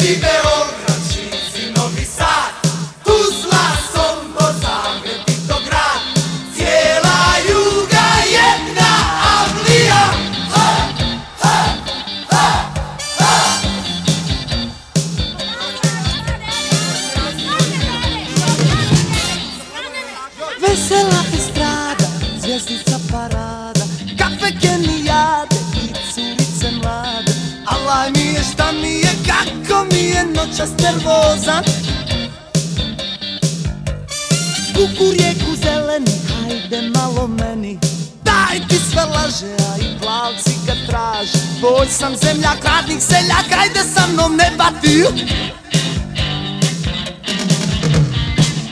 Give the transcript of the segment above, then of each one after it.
Lucifer noćas nervozan Kuku rijeku zeleni, hajde malo meni. Daj ti sve laže, a i plavci ga traže Boj sam zemljak, radnik, seljak, ajde sa mnom ne bati.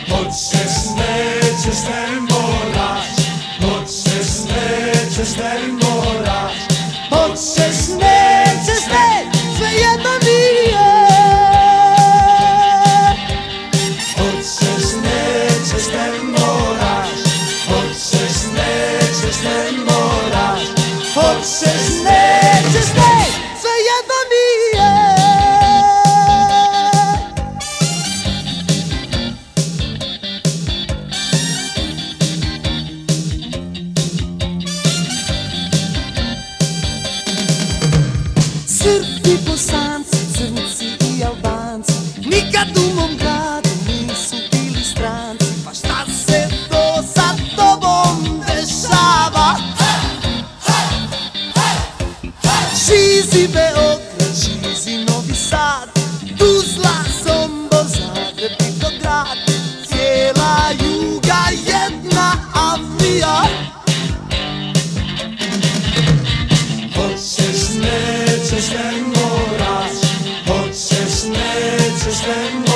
Hoćeš, nećeš, ne moraš. Hoćeš, nećeš, ne moraš. Hoćeš, Srbi bosanci, crnci i albanci, nikad u mom gradu precious land